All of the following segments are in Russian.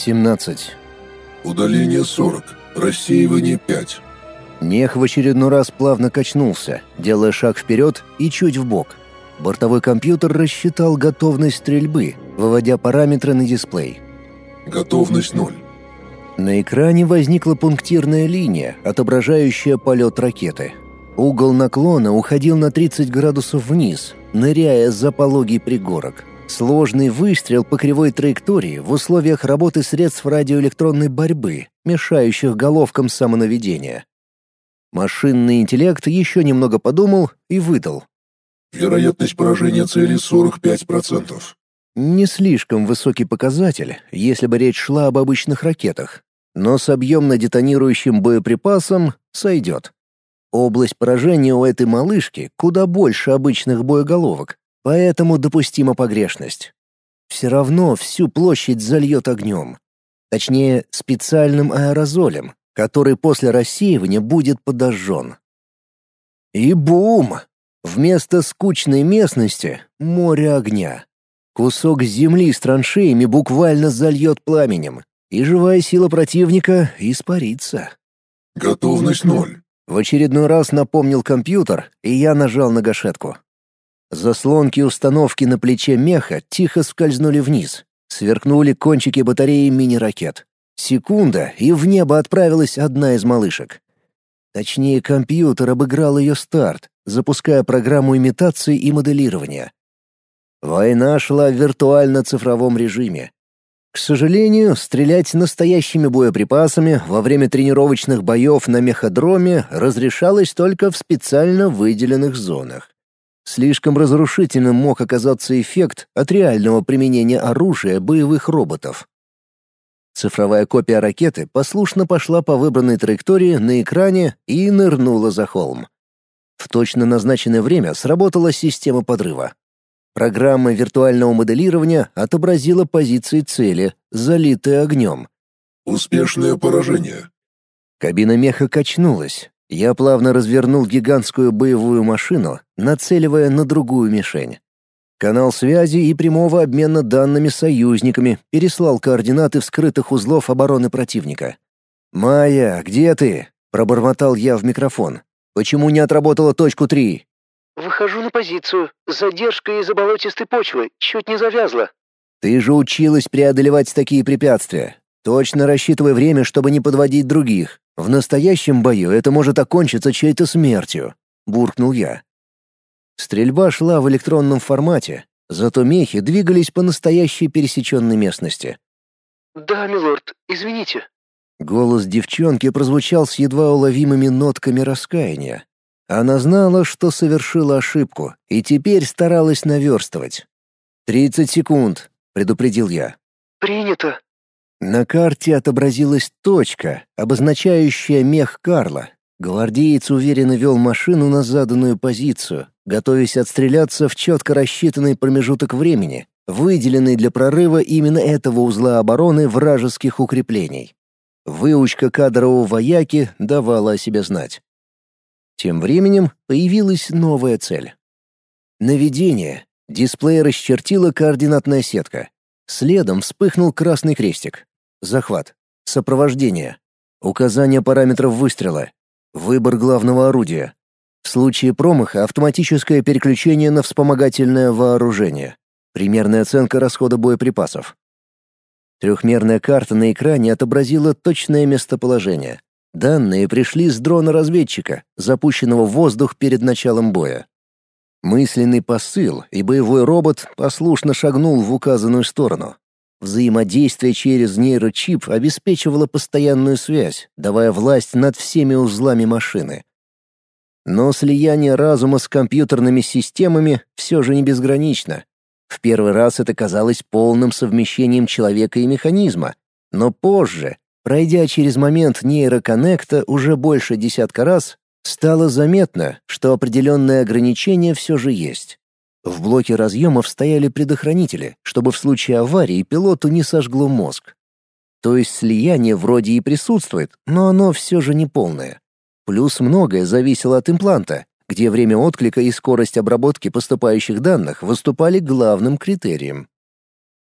17. Удаление 40. Рассеивание 5. Мех в очередной раз плавно качнулся, делая шаг вперед и чуть вбок. Бортовой компьютер рассчитал готовность стрельбы, выводя параметры на дисплей. Готовность 0. На экране возникла пунктирная линия, отображающая полет ракеты. Угол наклона уходил на 30 градусов вниз, ныряя за пологий пригорок. Сложный выстрел по кривой траектории в условиях работы средств радиоэлектронной борьбы, мешающих головкам самонаведения. Машинный интеллект еще немного подумал и выдал. Вероятность поражения цели 45%. Не слишком высокий показатель, если бы речь шла об обычных ракетах, но с объемно-детонирующим боеприпасом сойдет. Область поражения у этой малышки куда больше обычных боеголовок, Поэтому допустима погрешность. Все равно всю площадь зальет огнем. Точнее, специальным аэрозолем, который после рассеивания будет подожжен. И бум! Вместо скучной местности — море огня. Кусок земли с траншеями буквально зальет пламенем, и живая сила противника испарится. Готовность ноль. В очередной раз напомнил компьютер, и я нажал на гашетку. Заслонки установки на плече меха тихо скользнули вниз. Сверкнули кончики батареи мини-ракет. Секунда, и в небо отправилась одна из малышек. Точнее, компьютер обыграл ее старт, запуская программу имитации и моделирования. Война шла в виртуально-цифровом режиме. К сожалению, стрелять настоящими боеприпасами во время тренировочных боев на меходроме разрешалось только в специально выделенных зонах. Слишком разрушительным мог оказаться эффект от реального применения оружия боевых роботов. Цифровая копия ракеты послушно пошла по выбранной траектории на экране и нырнула за холм. В точно назначенное время сработала система подрыва. Программа виртуального моделирования отобразила позиции цели, залитые огнем. Успешное поражение. Кабина меха качнулась, я плавно развернул гигантскую боевую машину, нацеливая на другую мишень. Канал связи и прямого обмена данными союзниками переслал координаты вскрытых узлов обороны противника. «Майя, где ты?» — пробормотал я в микрофон. «Почему не отработала точку три?» «Выхожу на позицию. Задержка из-за болотистой почвы. Чуть не завязла». «Ты же училась преодолевать такие препятствия. Точно рассчитывай время, чтобы не подводить других. В настоящем бою это может окончиться чьей-то смертью, буркнул я. Стрельба шла в электронном формате, зато мехи двигались по настоящей пересеченной местности. Да, милорд, извините. Голос девчонки прозвучал с едва уловимыми нотками раскаяния. Она знала, что совершила ошибку, и теперь старалась наверстывать. «Тридцать секунд», — предупредил я. «Принято», на карте отобразилась точка, обозначающая мех Карла. Гвардеец уверенно вел машину на заданную позицию, готовясь отстреляться в четко рассчитанный промежуток времени, выделенный для прорыва именно этого узла обороны вражеских укреплений. Выучка кадрового вояки давала о себе знать. Тем временем появилась новая цель. Наведение. Дисплей расчертила координатная сетка. Следом вспыхнул красный крестик. Захват. Сопровождение. Указание параметров выстрела. Выбор главного орудия. В случае промаха автоматическое переключение на вспомогательное вооружение. Примерная оценка расхода боеприпасов. Трехмерная карта на экране отобразила точное местоположение. Данные пришли с дрона-разведчика, запущенного в воздух перед началом боя. Мысленный посыл, и боевой робот послушно шагнул в указанную сторону. Взаимодействие через нейрочип обеспечивало постоянную связь, давая власть над всеми узлами машины. Но слияние разума с компьютерными системами все же не безгранично. В первый раз это казалось полным совмещением человека и механизма, но позже, пройдя через момент нейроконнекта уже больше десятка раз, стало заметно, что определенные ограничения все же есть. В блоке разъемов стояли предохранители, чтобы в случае аварии пилоту не сожгло мозг. То есть слияние вроде и присутствует, но оно все же не полное. Плюс многое зависело от импланта, где время отклика и скорость обработки поступающих данных выступали главным критерием.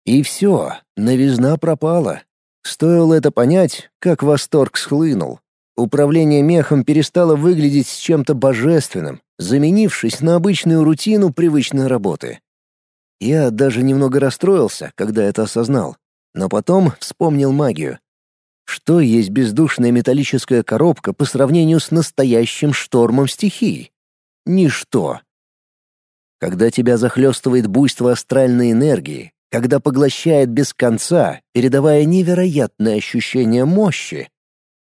И все, новизна пропала. Стоило это понять, как восторг схлынул. Управление мехом перестало выглядеть чем-то божественным, заменившись на обычную рутину привычной работы. Я даже немного расстроился, когда это осознал, но потом вспомнил магию. Что есть бездушная металлическая коробка по сравнению с настоящим штормом стихий? Ничто. Когда тебя захлестывает буйство астральной энергии, когда поглощает без конца, передавая невероятное ощущение мощи,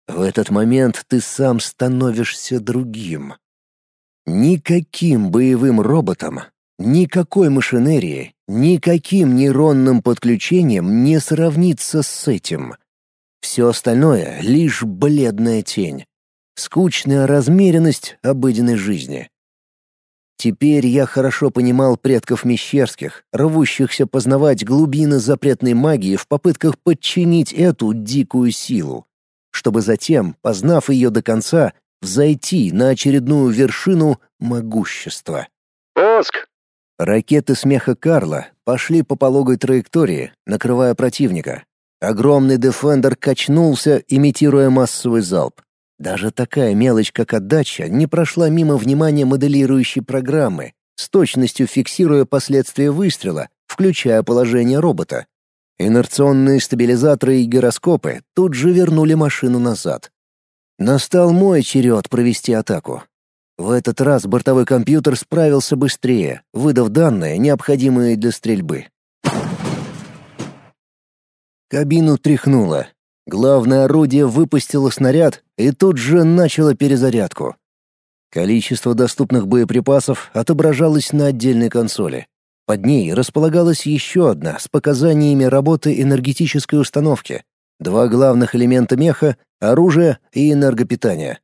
в этот момент ты сам становишься другим. Никаким боевым роботом, никакой машинерии, никаким нейронным подключением не сравнится с этим. Все остальное — лишь бледная тень. Скучная размеренность обыденной жизни. Теперь я хорошо понимал предков Мещерских, рвущихся познавать глубины запретной магии в попытках подчинить эту дикую силу, чтобы затем, познав ее до конца, взойти на очередную вершину могущества. «Пуск!» Ракеты смеха Карла пошли по пологой траектории, накрывая противника. Огромный дефендер качнулся, имитируя массовый залп. Даже такая мелочь, как отдача, не прошла мимо внимания моделирующей программы, с точностью фиксируя последствия выстрела, включая положение робота. Инерционные стабилизаторы и гироскопы тут же вернули машину назад. Настал мой черед провести атаку. В этот раз бортовой компьютер справился быстрее, выдав данные, необходимые для стрельбы. Кабину тряхнуло, Главное орудие выпустило снаряд и тут же начало перезарядку. Количество доступных боеприпасов отображалось на отдельной консоли. Под ней располагалась еще одна с показаниями работы энергетической установки, два главных элемента меха, оружие и энергопитание.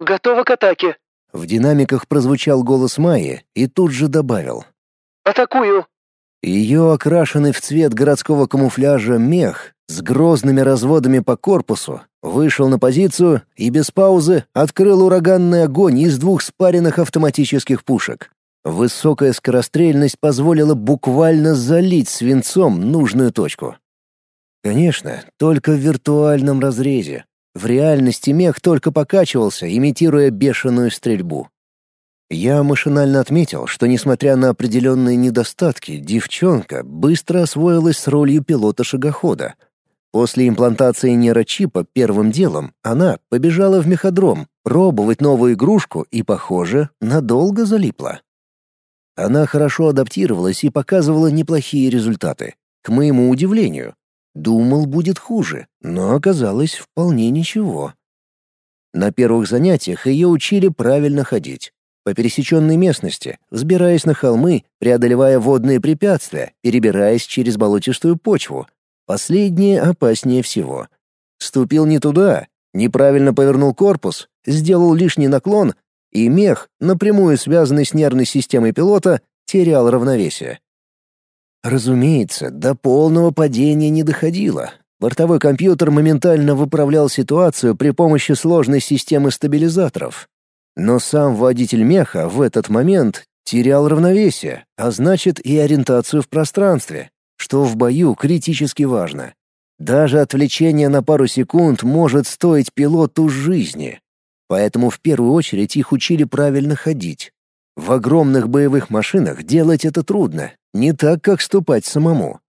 «Готово к атаке!» В динамиках прозвучал голос Майи и тут же добавил. «Атакую!» Ее окрашенный в цвет городского камуфляжа мех с грозными разводами по корпусу вышел на позицию и без паузы открыл ураганный огонь из двух спаренных автоматических пушек. Высокая скорострельность позволила буквально залить свинцом нужную точку. Конечно, только в виртуальном разрезе. В реальности мех только покачивался, имитируя бешеную стрельбу. Я машинально отметил, что, несмотря на определенные недостатки, девчонка быстро освоилась с ролью пилота-шагохода. После имплантации нейрочипа первым делом она побежала в меходром пробовать новую игрушку и, похоже, надолго залипла. Она хорошо адаптировалась и показывала неплохие результаты. К моему удивлению. Думал, будет хуже, но оказалось вполне ничего. На первых занятиях ее учили правильно ходить по пересеченной местности, взбираясь на холмы, преодолевая водные препятствия, перебираясь через болотистую почву. Последнее опаснее всего. Ступил не туда, неправильно повернул корпус, сделал лишний наклон, и мех, напрямую связанный с нервной системой пилота, терял равновесие. Разумеется, до полного падения не доходило. Бортовой компьютер моментально выправлял ситуацию при помощи сложной системы стабилизаторов, но сам водитель меха в этот момент терял равновесие, а значит и ориентацию в пространстве, что в бою критически важно. Даже отвлечение на пару секунд может стоить пилоту жизни. Поэтому в первую очередь их учили правильно ходить. В огромных боевых машинах делать это трудно, не так, как ступать самому.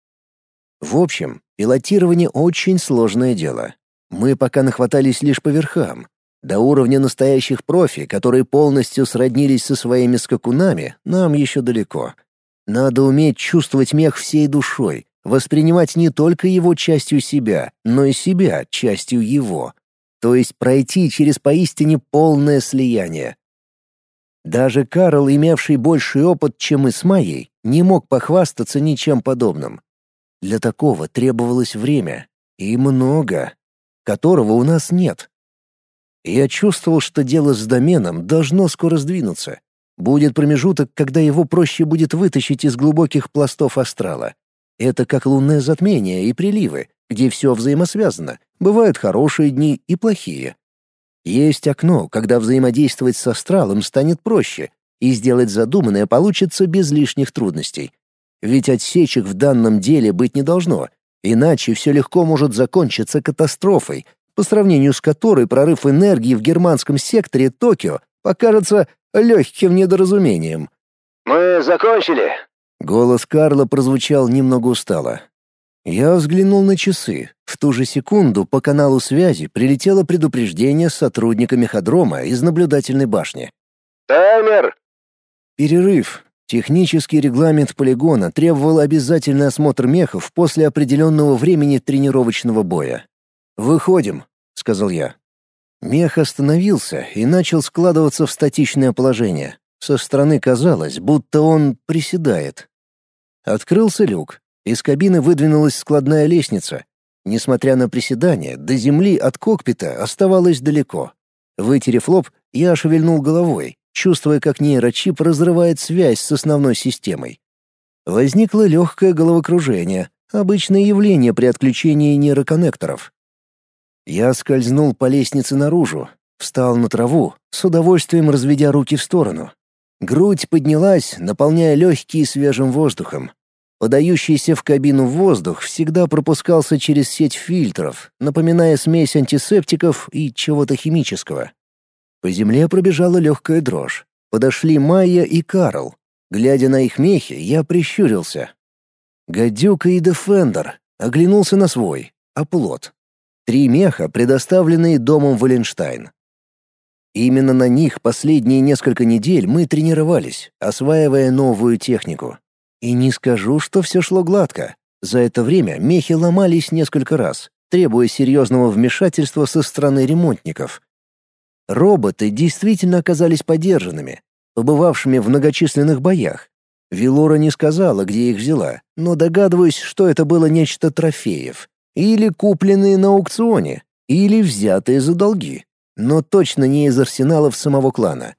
В общем, пилотирование очень сложное дело. Мы пока нахватались лишь по верхам, до уровня настоящих профи, которые полностью сроднились со своими скакунами, нам еще далеко. Надо уметь чувствовать мех всей душой, воспринимать не только его частью себя, но и себя частью его. То есть пройти через поистине полное слияние. Даже Карл, имевший больший опыт, чем мы с Майей, не мог похвастаться ничем подобным. Для такого требовалось время. И много. Которого у нас нет. Я чувствовал, что дело с доменом должно скоро сдвинуться. Будет промежуток, когда его проще будет вытащить из глубоких пластов астрала. Это как лунное затмение и приливы, где все взаимосвязано. Бывают хорошие дни и плохие. Есть окно, когда взаимодействовать с астралом станет проще, и сделать задуманное получится без лишних трудностей. Ведь отсечек в данном деле быть не должно, Иначе все легко может закончиться катастрофой, по сравнению с которой прорыв энергии в германском секторе Токио покажется легким недоразумением. «Мы закончили!» Голос Карла прозвучал немного устало. Я взглянул на часы. В ту же секунду по каналу связи прилетело предупреждение сотрудника меходрома из наблюдательной башни. «Таймер!» Перерыв. Технический регламент полигона требовал обязательный осмотр мехов после определенного времени тренировочного боя. «Выходим», — сказал я. Мех остановился и начал складываться в статичное положение. Со стороны казалось, будто он приседает. Открылся люк. Из кабины выдвинулась складная лестница. Несмотря на приседание, до земли от кокпита оставалось далеко. Вытерев лоб, я шевельнул головой, чувствуя, как нейрочип разрывает связь с основной системой. Возникло легкое головокружение, обычное явление при отключении нейроконнекторов. Я скользнул по лестнице наружу, встал на траву, с удовольствием разведя руки в сторону. Грудь поднялась, наполняя легкие свежим воздухом. Подающийся в кабину воздух всегда пропускался через сеть фильтров, напоминая смесь антисептиков и чего-то химического. По земле пробежала легкая дрожь. Подошли Майя и Карл. Глядя на их мехи, я прищурился. Гадюка и Дефендер. Оглянулся на свой. Оплот. Три меха, предоставленные домом Валенштайн. Именно на них последние несколько недель мы тренировались, осваивая новую технику. И не скажу, что все шло гладко. За это время мехи ломались несколько раз, требуя серьезного вмешательства со стороны ремонтников. Роботы действительно оказались подержанными, побывавшими в многочисленных боях. Вилора не сказала, где их взяла, но догадываюсь, что это было нечто трофеев. Или купленные на аукционе, или взятые за долги. Но точно не из арсеналов самого клана.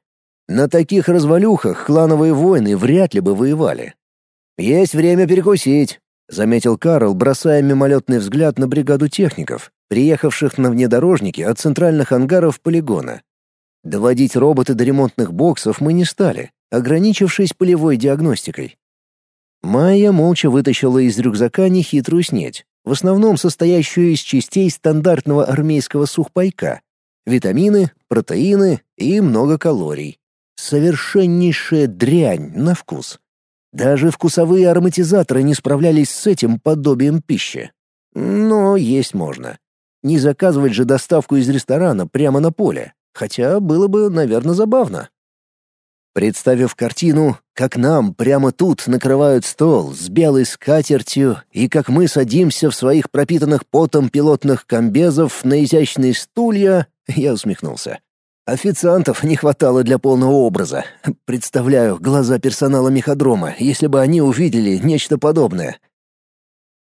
На таких развалюхах клановые войны вряд ли бы воевали. «Есть время перекусить», — заметил Карл, бросая мимолетный взгляд на бригаду техников, приехавших на внедорожнике от центральных ангаров полигона. Доводить роботы до ремонтных боксов мы не стали, ограничившись полевой диагностикой. Майя молча вытащила из рюкзака нехитрую снеть, в основном состоящую из частей стандартного армейского сухпайка, витамины, протеины и много калорий. Совершеннейшая дрянь на вкус. Даже вкусовые ароматизаторы не справлялись с этим подобием пищи. Но есть можно. Не заказывать же доставку из ресторана прямо на поле, хотя было бы, наверное, забавно. Представив картину, как нам прямо тут накрывают стол с белой скатертью и как мы садимся в своих пропитанных потом пилотных комбезов на изящные стулья, я усмехнулся. Официантов не хватало для полного образа. Представляю глаза персонала меходрома, если бы они увидели нечто подобное.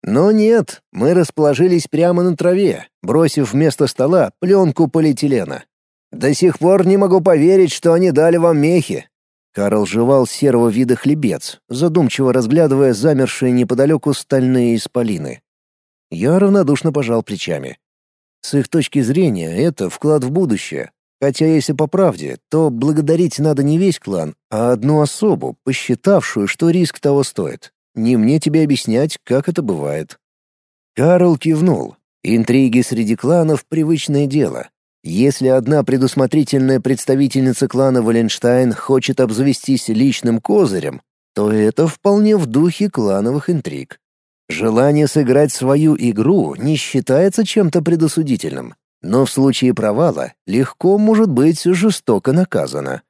Но нет, мы расположились прямо на траве, бросив вместо стола пленку полиэтилена. До сих пор не могу поверить, что они дали вам мехи. Карл жевал серого вида хлебец, задумчиво разглядывая замершие неподалеку стальные исполины. Я равнодушно пожал плечами. С их точки зрения, это вклад в будущее, Хотя, если по правде, то благодарить надо не весь клан, а одну особу, посчитавшую, что риск того стоит. Не мне тебе объяснять, как это бывает. Карл кивнул. Интриги среди кланов — привычное дело. Если одна предусмотрительная представительница клана Валенштайн хочет обзавестись личным козырем, то это вполне в духе клановых интриг. Желание сыграть свою игру не считается чем-то предосудительным но в случае провала легко может быть жестоко наказана.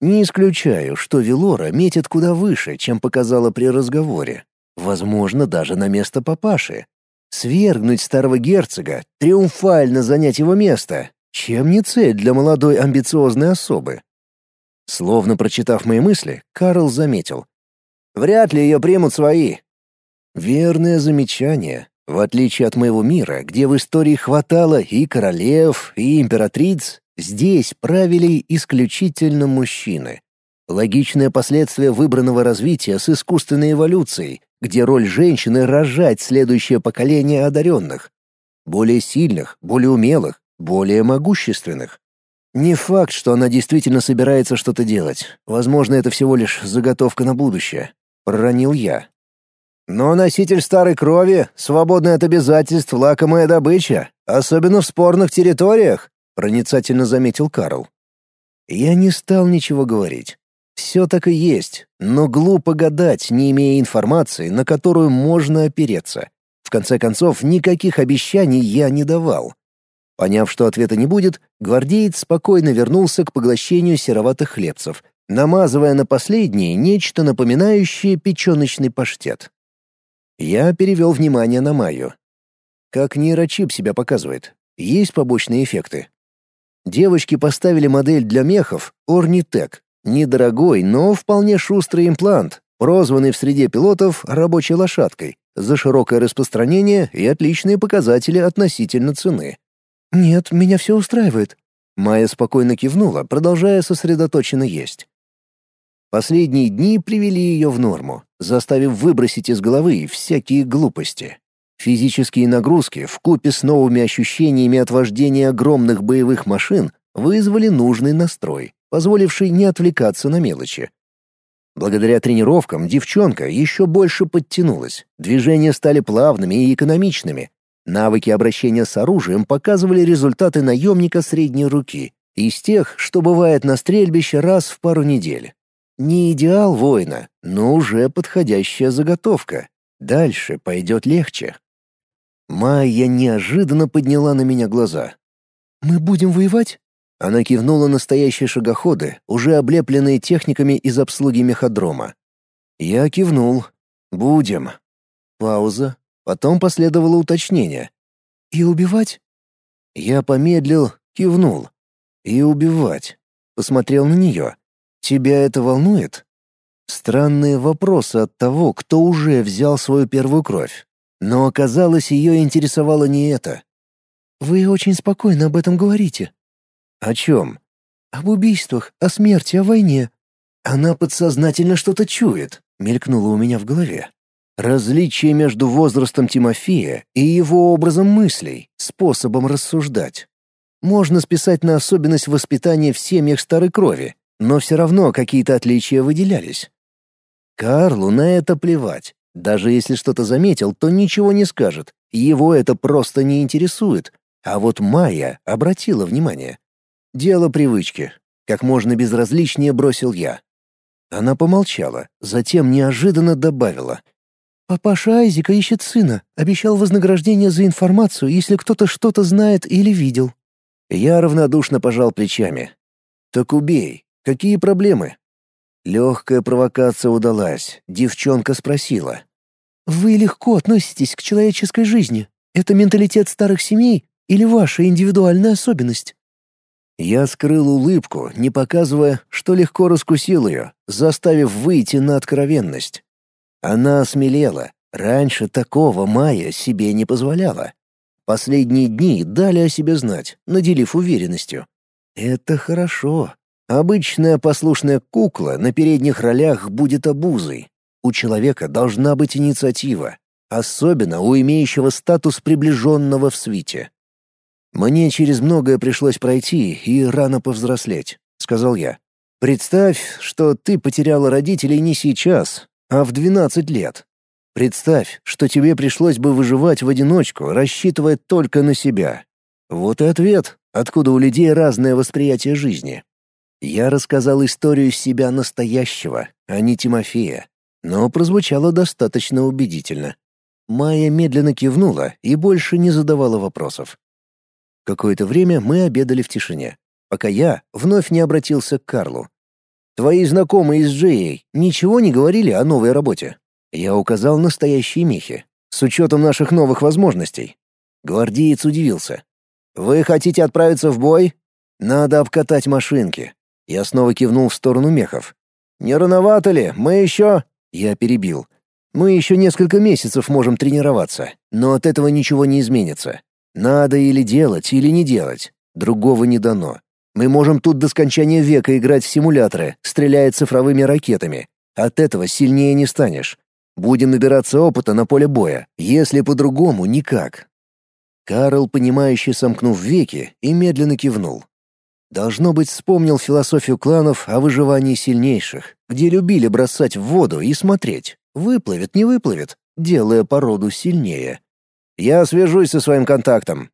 Не исключаю, что Велора метит куда выше, чем показала при разговоре. Возможно, даже на место папаши. Свергнуть старого герцога, триумфально занять его место, чем не цель для молодой амбициозной особы. Словно прочитав мои мысли, Карл заметил. «Вряд ли ее примут свои». Верное замечание, в отличие от моего мира, где в истории хватало и королев, и императриц, здесь правили исключительно мужчины. Логичное последствие выбранного развития с искусственной эволюцией, где роль женщины — рожать следующее поколение одаренных. Более сильных, более умелых, более могущественных. Не факт, что она действительно собирается что-то делать. Возможно, это всего лишь заготовка на будущее. Проронил я. Но носитель старой крови, свободный от обязательств, лакомая добыча, особенно в спорных территориях, проницательно заметил Карл. Я не стал ничего говорить. Все так и есть, но глупо гадать, не имея информации, на которую можно опереться. В конце концов, никаких обещаний я не давал. Поняв, что ответа не будет, гвардеец спокойно вернулся к поглощению сероватых хлебцев, намазывая на последние нечто напоминающее печеночный паштет. Я перевел внимание на Майю. Как нейрочип себя показывает. Есть побочные эффекты. Девочки поставили модель для мехов Орнитек. Недорогой, но вполне шустрый имплант, прозванный в среде пилотов рабочей лошадкой, за широкое распространение и отличные показатели относительно цены. «Нет, меня все устраивает». Майя спокойно кивнула, продолжая сосредоточенно есть. Последние дни привели ее в норму, заставив выбросить из головы всякие глупости. Физические нагрузки в купе с новыми ощущениями от вождения огромных боевых машин вызвали нужный настрой, позволивший не отвлекаться на мелочи. Благодаря тренировкам девчонка еще больше подтянулась, движения стали плавными и экономичными. Навыки обращения с оружием показывали результаты наемника средней руки, из тех, что бывает на стрельбище раз в пару недель. Не идеал воина, но уже подходящая заготовка. Дальше пойдет легче. Майя неожиданно подняла на меня глаза. «Мы будем воевать?» Она кивнула на стоящие шагоходы, уже облепленные техниками из обслуги мехадрома. Я кивнул. «Будем». Пауза. Потом последовало уточнение. «И убивать?» Я помедлил, кивнул. «И убивать». Посмотрел на нее. Тебя это волнует? Странные вопросы от того, кто уже взял свою первую кровь. Но оказалось, ее интересовало не это. Вы очень спокойно об этом говорите. О чем? Об убийствах, о смерти, о войне. Она подсознательно что-то чует, мелькнуло у меня в голове. Различие между возрастом Тимофея и его образом мыслей, способом рассуждать. Можно списать на особенность воспитания в семьях старой крови, но все равно какие-то отличия выделялись. Карлу на это плевать. Даже если что-то заметил, то ничего не скажет. Его это просто не интересует. А вот Майя обратила внимание. Дело привычки. Как можно безразличнее бросил я. Она помолчала, затем неожиданно добавила. «Папаша Айзека ищет сына. Обещал вознаграждение за информацию, если кто-то что-то знает или видел». Я равнодушно пожал плечами. «Так убей. Какие проблемы?» Легкая провокация удалась. Девчонка спросила. «Вы легко относитесь к человеческой жизни. Это менталитет старых семей или ваша индивидуальная особенность?» Я скрыл улыбку, не показывая, что легко раскусил ее, заставив выйти на откровенность. Она осмелела. Раньше такого Майя себе не позволяла. Последние дни дали о себе знать, наделив уверенностью. Это хорошо. Обычная послушная кукла на передних ролях будет обузой. У человека должна быть инициатива, особенно у имеющего статус приближенного в свите. «Мне через многое пришлось пройти и рано повзрослеть», — сказал я. «Представь, что ты потеряла родителей не сейчас, а в 12 лет. Представь, что тебе пришлось бы выживать в одиночку, рассчитывая только на себя. Вот и ответ, откуда у людей разное восприятие жизни. Я рассказал историю себя настоящего, а не Тимофея, но прозвучало достаточно убедительно. Майя медленно кивнула и больше не задавала вопросов. Какое-то время мы обедали в тишине, пока я вновь не обратился к Карлу. «Твои знакомые из Джеей ничего не говорили о новой работе?» Я указал настоящие мехи, с учетом наших новых возможностей. Гвардеец удивился. «Вы хотите отправиться в бой? Надо обкатать машинки. Я снова кивнул в сторону мехов. «Не рановато ли? Мы еще...» Я перебил. «Мы еще несколько месяцев можем тренироваться, но от этого ничего не изменится. Надо или делать, или не делать. Другого не дано. Мы можем тут до скончания века играть в симуляторы, стреляя цифровыми ракетами. От этого сильнее не станешь. Будем набираться опыта на поле боя, если по-другому никак». Карл, понимающе сомкнув веки, и медленно кивнул. Должно быть, вспомнил философию кланов о выживании сильнейших, где любили бросать в воду и смотреть, выплывет, не выплывет, делая породу сильнее. Я свяжусь со своим контактом.